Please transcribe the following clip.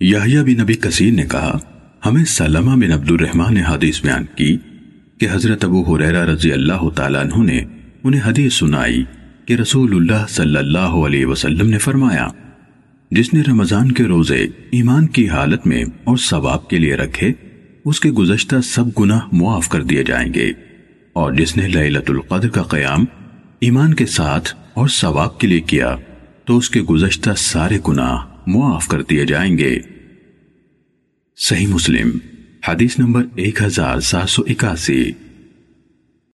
یحییٰ بن نبی کثیر نے کہا، ہمیں سلمہ بن عبد الرحمن نے حدیث بیان کی کہ حضرت ابو حریرہ رضی اللہ تعالیٰ عنہ نے انہیں حدیث سنائی کہ رسول اللہ صلی اللہ علیہ وسلم نے فرمایا، جس نے رمضان کے روزے ایمان کی حالت میں اور ثواب کے لیے رکھے، اس کے گزشتہ سب گناہ معاف کر دیے جائیں گے، اور جس نے لیلت القدر کا قیام ایمان کے ساتھ اور ثواب کے لیے کیا۔ تو اس کے گزشتہ سارے گناہ معاف کر دیے جائیں گے۔ صحیح مسلم، حدیث نمبر ایک ہزار سات سو اکاسی۔